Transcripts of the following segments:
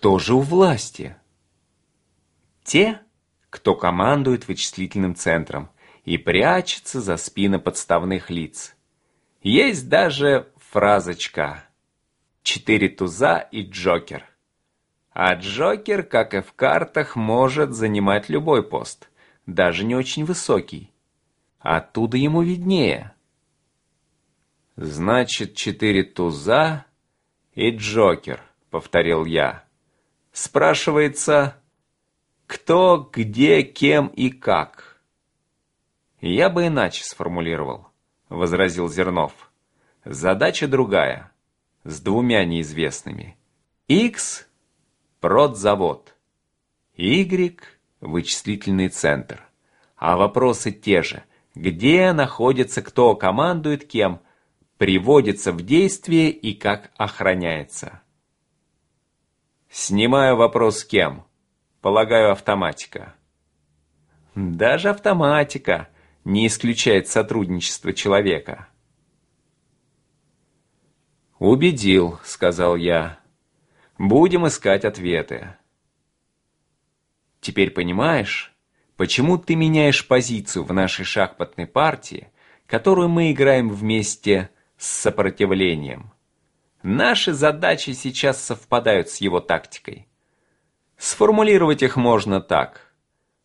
кто же у власти? Те, кто командует вычислительным центром и прячется за спины подставных лиц. Есть даже фразочка «Четыре туза и Джокер». А Джокер, как и в картах, может занимать любой пост, даже не очень высокий. Оттуда ему виднее. «Значит, четыре туза и Джокер», — повторил я. «Спрашивается, кто, где, кем и как. Я бы иначе сформулировал, возразил Зернов. Задача другая, с двумя неизвестными. X – продзавод, Y – вычислительный центр. А вопросы те же. Где находится кто командует кем, приводится в действие и как охраняется. Снимаю вопрос кем – Полагаю, автоматика. Даже автоматика не исключает сотрудничество человека. «Убедил», — сказал я. «Будем искать ответы». «Теперь понимаешь, почему ты меняешь позицию в нашей шахматной партии, которую мы играем вместе с сопротивлением? Наши задачи сейчас совпадают с его тактикой. Сформулировать их можно так.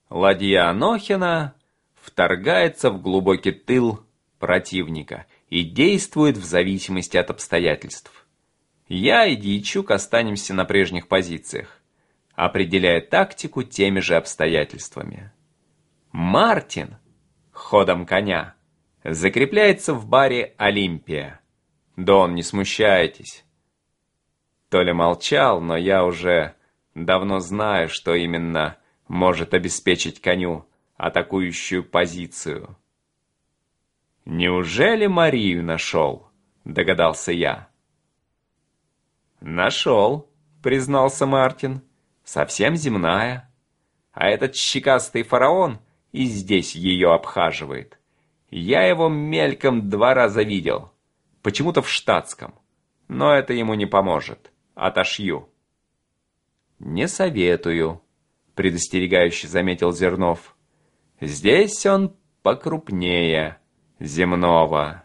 Ладья Анохина вторгается в глубокий тыл противника и действует в зависимости от обстоятельств. Я и Дьячук останемся на прежних позициях, определяя тактику теми же обстоятельствами. Мартин, ходом коня, закрепляется в баре «Олимпия». Дон, не смущайтесь. Толя молчал, но я уже давно знаю, что именно может обеспечить коню атакующую позицию. «Неужели Марию нашел?» – догадался я. «Нашел», – признался Мартин. «Совсем земная. А этот щекастый фараон и здесь ее обхаживает. Я его мельком два раза видел, почему-то в штатском. Но это ему не поможет. Отошью». «Не советую», — предостерегающе заметил Зернов. «Здесь он покрупнее земного».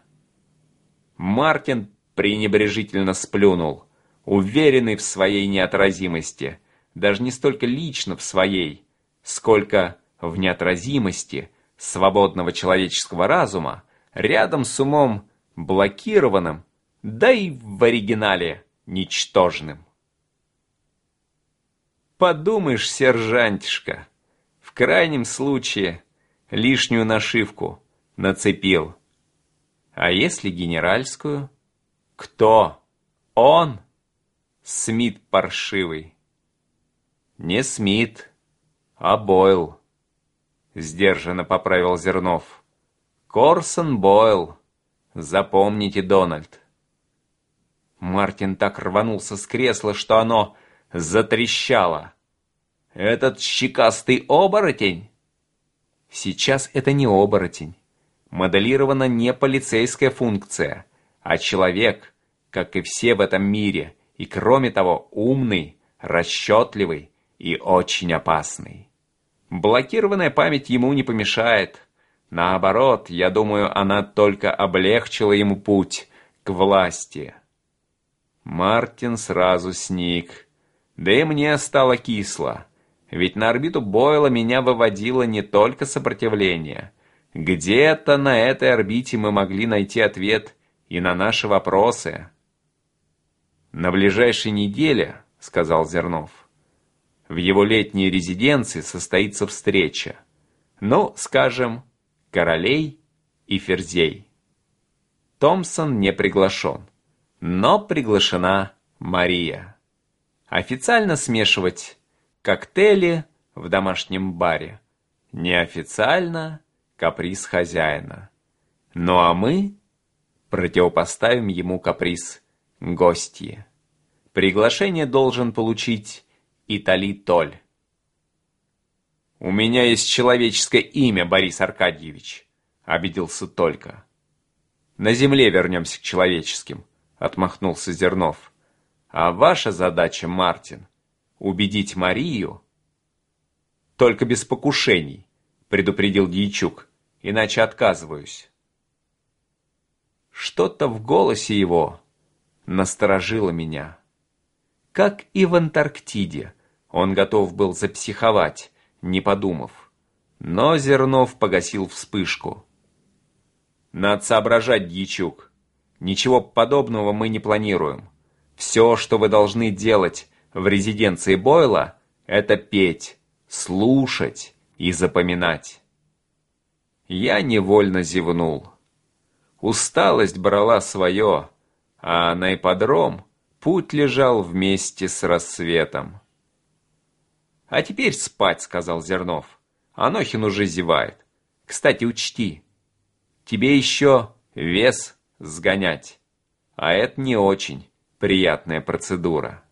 Мартин пренебрежительно сплюнул, уверенный в своей неотразимости, даже не столько лично в своей, сколько в неотразимости свободного человеческого разума рядом с умом блокированным, да и в оригинале ничтожным. Подумаешь, сержантишка, в крайнем случае лишнюю нашивку нацепил. А если генеральскую? Кто? Он? Смит паршивый. Не Смит, а Бойл. Сдержанно поправил Зернов. Корсон Бойл. Запомните, Дональд. Мартин так рванулся с кресла, что оно затрещало. «Этот щекастый оборотень?» Сейчас это не оборотень. Моделирована не полицейская функция, а человек, как и все в этом мире, и кроме того умный, расчетливый и очень опасный. Блокированная память ему не помешает. Наоборот, я думаю, она только облегчила ему путь к власти. Мартин сразу сник да и мне стало кисло. Ведь на орбиту Бойла меня выводило не только сопротивление. Где-то на этой орбите мы могли найти ответ и на наши вопросы. «На ближайшей неделе», — сказал Зернов, — «в его летней резиденции состоится встреча. Ну, скажем, королей и ферзей». Томпсон не приглашен, но приглашена Мария. Официально смешивать коктейли в домашнем баре. Неофициально каприз хозяина. Ну а мы противопоставим ему каприз гостьи. Приглашение должен получить Итали Толь. «У меня есть человеческое имя, Борис Аркадьевич», — обиделся только. «На земле вернемся к человеческим», — отмахнулся Зернов. А ваша задача, Мартин, убедить Марию... Только без покушений, предупредил Дьячук, иначе отказываюсь. Что-то в голосе его насторожило меня. Как и в Антарктиде, он готов был запсиховать, не подумав. Но Зернов погасил вспышку. Надо соображать, Дьячук. Ничего подобного мы не планируем. Все, что вы должны делать в резиденции Бойла, это петь, слушать и запоминать. Я невольно зевнул. Усталость брала свое, а на ипподром путь лежал вместе с рассветом. «А теперь спать», — сказал Зернов. «Анохин уже зевает. Кстати, учти, тебе еще вес сгонять, а это не очень приятная процедура».